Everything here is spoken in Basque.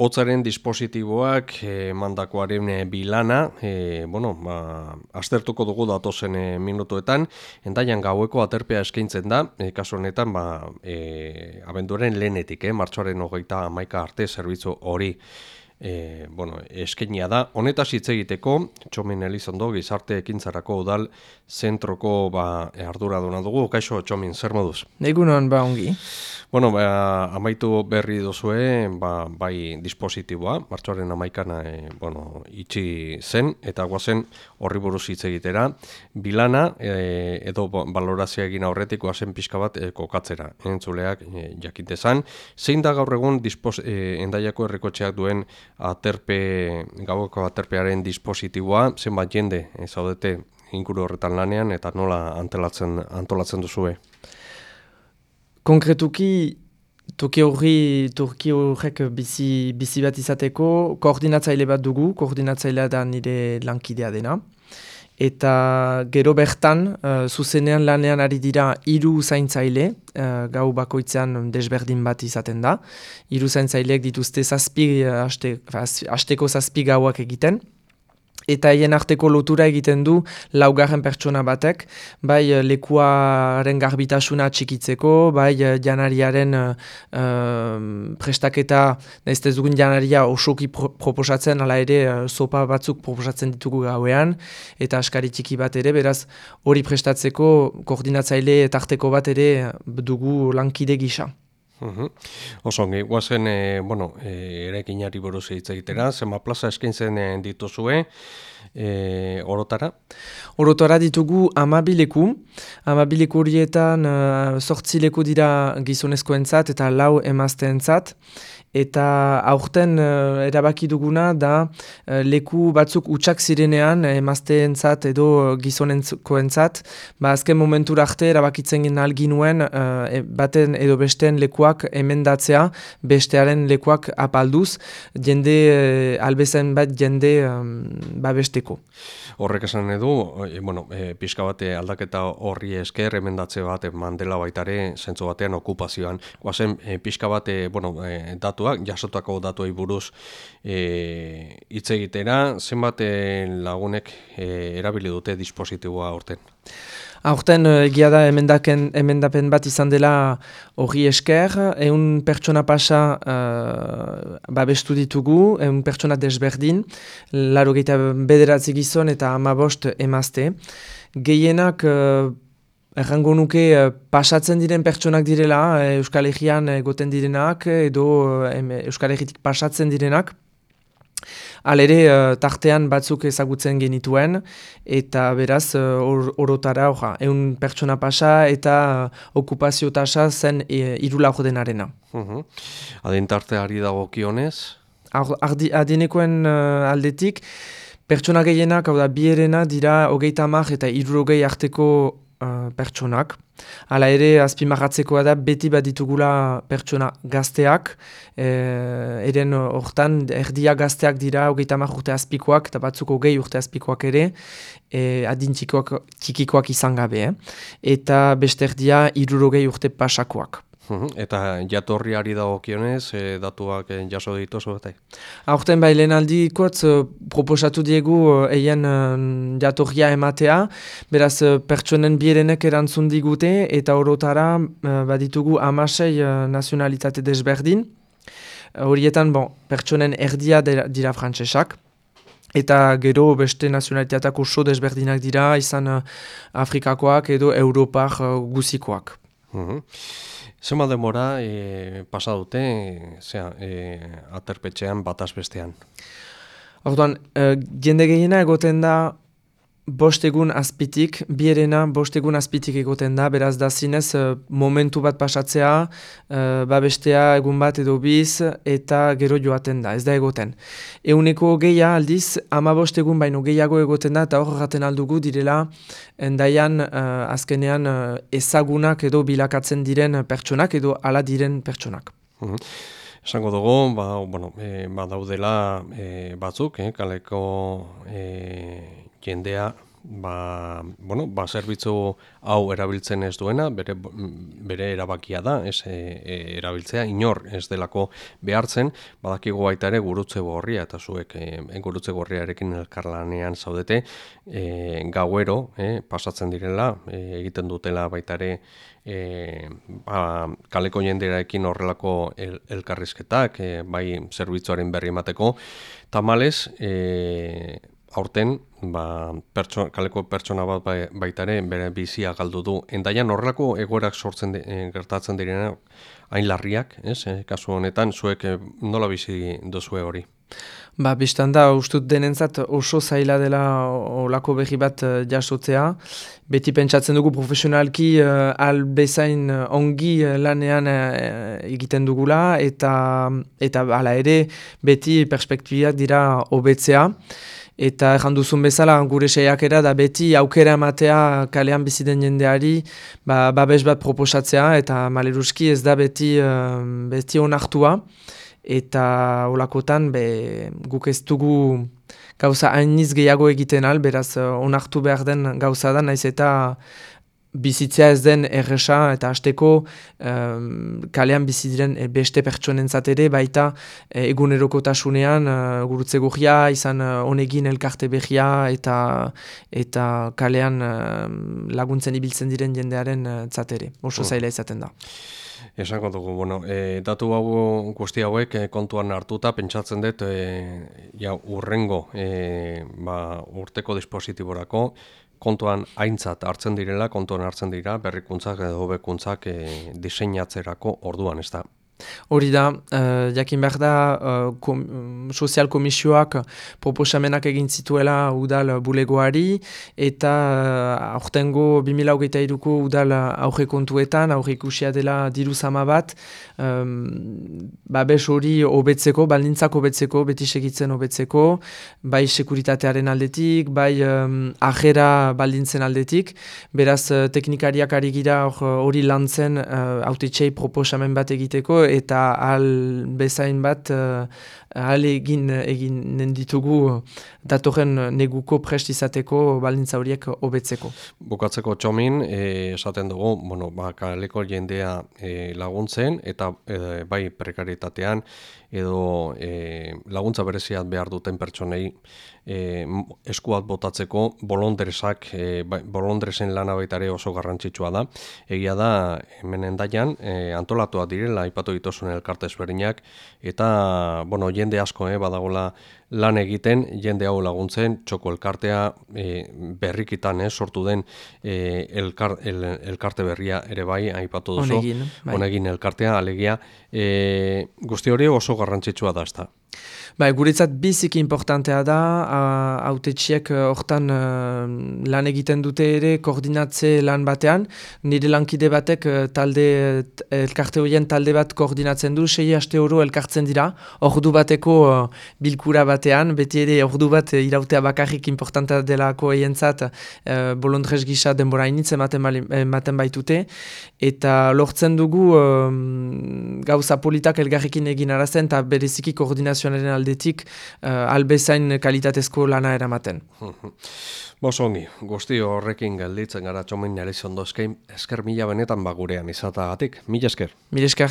Hotzaren dispositiboak e, mandakoaren e, bilana, e, bueno, ba, aztertuko dugu datozen e, minutuetan, endaian gaueko aterpea eskaintzen da, e, kasu honetan, ba, e, abenduaren lehenetik, eh, martxoaren hogeita amaika arte zerbitzu hori e, bueno, eskenia da. Honetaz hitz egiteko, Txomin Elizondo, gizarte ekintzarako udal zentroko ba, ardura duna dugu. Kaixo, Txomin, zer moduz? Egunon, ba, ongi. Bueno, ba, amaitu berri duzue, ba, bai dispositiboa, martxoaren amaikana e, bueno, itxi zen, eta guazen horri buruz hitz egitera, bilana e, edo balorazia egin aurretik guazen pixka bat e, kokatzera, entzuleak e, jakintezan. Zein da gaur egun dispos, e, endaiako errekotxeak duen aterpe, gaueko aterpearen dispositiboa, zenbat jende, e, zaudete, inkuru horretan lanean, eta nola antolatzen, antolatzen duzue? Konkretuki, toki horri, toki horrek bizi, bizi bat izateko, koordinatzaile bat dugu, koordinatzailea da nire lankidea dena. Eta gero bertan, uh, zuzenean lanean ari dira hiru zaintzaile, uh, gau bakoitzean desberdin bat izaten da. Hiru zaintzaileek dituzte zazpi, uh, asteko zazpi gauak egiten eta hien arteko lotura egiten du laugarren pertsona batek, bai eh, lekuaren garbitasuna txikitzeko, bai eh, janariaren uh, prestaketa, ez ez dugun janaria osoki proposatzen, ala ere uh, sopa batzuk proposatzen ditugu gauean, eta askari txiki bat ere, beraz hori prestatzeko koordinatzaile eta arteko bat ere dugu lankide gisa. Uhum. Oso, guazen, e, bueno, e, ere ekinari buruz hitz egitera, zema plaza eskintzen e, dituzue, e, orotara? Orotara ditugu amabileku, amabileku horietan sortzileku dira gizonezkoentzat eta lau emazteentzat, Eta aurten uh, erabaki duguna da uh, leku batzuk utxak zirenean emazteentzat edo gizonentzat, ba azken momentu arte erabakitzen alginuen uh, e, baten edo besteen lekuak emendatzea, bestearen lekuak apalduz, jende uh, albezen bat jende um, babesteko. Horrek esan edu, e, bueno, e, pixka bate aldaketa horri esker, emendatze bat mandela baitare, zentzu batean okupazioan. Guazen, e, pixka bate, bueno, e, datu datuak, jasotako datuei buruz e, hitz egitera, zenbat lagunek e, erabili dute dispositiboa aurten? Aurten egia da emendaken, emendapen bat izan dela hori esker, egun pertsona pasa uh, babestu ditugu, egun pertsona desberdin, laro gaita bederatzi gizon eta amabost emazte. Gehienak Errango nuke eh, pasatzen diren pertsonak direla, eh, Euskal Herrian egoten direnak, edo eh, Euskal Herritik pasatzen direnak. Alere, tartean batzuk ezagutzen genituen, eta beraz, or, orotara, orra, eun pertsona pasa eta okupazio tasa zen e, irula denarena. Uh Adin tarteari dago kionez? Adinekoen aldetik, pertsona gehienak, hau da, bierena dira hogeita mar eta irurogei arteko uh, pertsonak. Hala ere, azpimarratzekoa da, beti bat ditugula pertsona gazteak, e, eren hortan, erdia gazteak dira, hogeita mar urte azpikoak, eta batzuk hogei urte azpikoak ere, e, adin txikikoak izan gabe, eh? eta beste erdia irurogei urte pasakoak. Eta jatorriari dagokionez, e, datuak e, jaso dituzu eta? Aurten bai lehen aldikotz e, proposatu diegu eien jatorria ematea, beraz pertsonen bierenek erantzun digute eta orotara baditugu amasei nazionalitate desberdin. Horietan, bon, pertsonen erdia dira, dira frantsesak. Eta gero beste nazionalitateak oso desberdinak dira, izan Afrikakoak edo Europar guzikoak. Uhum. Zema demora e, pasa dute e, aterpetxean bataz bestean? Orduan, e, jende gehiena egoten da bostegun azpitik, bierena bostegun azpitik egoten da, beraz da zinez uh, momentu bat pasatzea, uh, babestea egun bat edo biz, eta gero joaten da, ez da egoten. Euneko geia aldiz, ama bostegun baino gehiago egoten da, eta hor gaten aldugu direla, endaian uh, azkenean ezagunak edo bilakatzen diren pertsonak edo ala diren pertsonak. Mhm. Esango dugu, ba, bueno, ba, daudela batzuk, eh, kaleko jendea ba, bueno, ba, zerbitzu hau erabiltzen ez duena, bere, bere erabakia da, ez e, e, erabiltzea, inor ez delako behartzen, badakigu baita ere gurutze gorria, eta zuek e, gurutze gorriarekin elkarlanean zaudete, e, gauero, e, pasatzen direla, e, egiten dutela baita ere, e, ba, kaleko jenderaekin horrelako el, elkarrizketak, e, bai zerbitzuaren berri emateko, tamales, e, aurten ba, pertso, kaleko pertsona bat bai, baita ere bere bizia galdu du. Endaian horrelako egoerak sortzen e, gertatzen direna hain larriak, ez? E, kasu honetan zuek e, nola bizi duzue hori? Ba, biztan da, ustut denentzat oso zaila dela olako behi bat uh, jasotzea. Beti pentsatzen dugu profesionalki uh, albezain ongi lanean egiten dugula eta eta hala ere beti perspektibiak dira hobetzea. Eta erran duzun bezala, gure seiakera da beti aukera ematea kalean biziden jendeari, ba, babes bat proposatzea, eta maleruski ez da beti, uh, beti onartua. Eta olakotan, be, guk ez dugu gauza hainiz gehiago egiten al, beraz onartu behar den gauza da, naiz eta bizitzea ez den erresa eta hasteko um, kalean bizitzen e, beste pertsonen ere baita e, egunerokotasunean uh, gurutze gurria, izan uh, onegin elkarte behia eta eta kalean laguntzen ibiltzen diren jendearen uh, zatere. Oso mm. zaila izaten da. Esango dugu, bueno, e, datu hau guzti hauek e, kontuan hartuta, pentsatzen dut, e, ja, urrengo e, ba, urteko dispositiborako, kontuan aintzat hartzen direla, kontuan hartzen dira berrikuntzak edo hobekuntzak e, diseinatzerako orduan, ez da. Hori da, uh, jakin behar da, uh, kom, sozial komisioak proposamenak egin zituela udal bulegoari, eta uh, aurtengo 2008 iruko udal aurre kontuetan, aurre ikusia dela diru zama bat, um, babes hori hobetzeko, baldintzak hobetzeko, beti segitzen hobetzeko, bai sekuritatearen aldetik, bai um, ajera baldintzen aldetik, beraz teknikariak ari gira hori lantzen uh, autetxei proposamen bat egiteko, eta al bezain bat uh, ahal egin egin ditugu datorren neguko prest izateko balintza horiek hobetzeko. Bukatzeko txomin, e, esaten dugu, bueno, ba, kaleko jendea e, laguntzen eta e, bai prekaritatean edo e, laguntza bereziat behar duten pertsonei e, eskuat botatzeko bolondresak, e, bolondresen lana baitare oso garrantzitsua da. Egia da, hemen endaian, e, antolatua direla, ipatu dituzun elkarte ezberdinak, eta, bueno, jende asko, eh, badagola lan egiten, jende hau laguntzen, txoko elkartea e, berrikitan, eh, sortu den e, elkar, el, elkarte berria ere bai, aipatu duzu, honegin, bai. elkartea, alegia, e, guzti hori oso garrantzitsua da, ez da. Ba, guretzat biziki importantea da, autetxiek eh, hortan uh, lan egiten dute ere koordinatze lan batean. Nire lankide batek uh, talde, elkarte horien talde bat koordinatzen du, sei haste oro elkartzen dira, ordu bateko uh, bilkura batean, beti ere ordu bat irautea bakarrik importantea delako eientzat uh, bolondrez gisa denbora initz ematen, baitute, eta lortzen dugu gauza politak elgarrekin egin arazen, eta bereziki koordinazioaren aldetik uh, albezain kalitatezko lana eramaten. Bosongi, guzti horrekin gelditzen gara txomen nire zondo esker mila benetan bagurean izatagatik. Mila esker. Mila esker.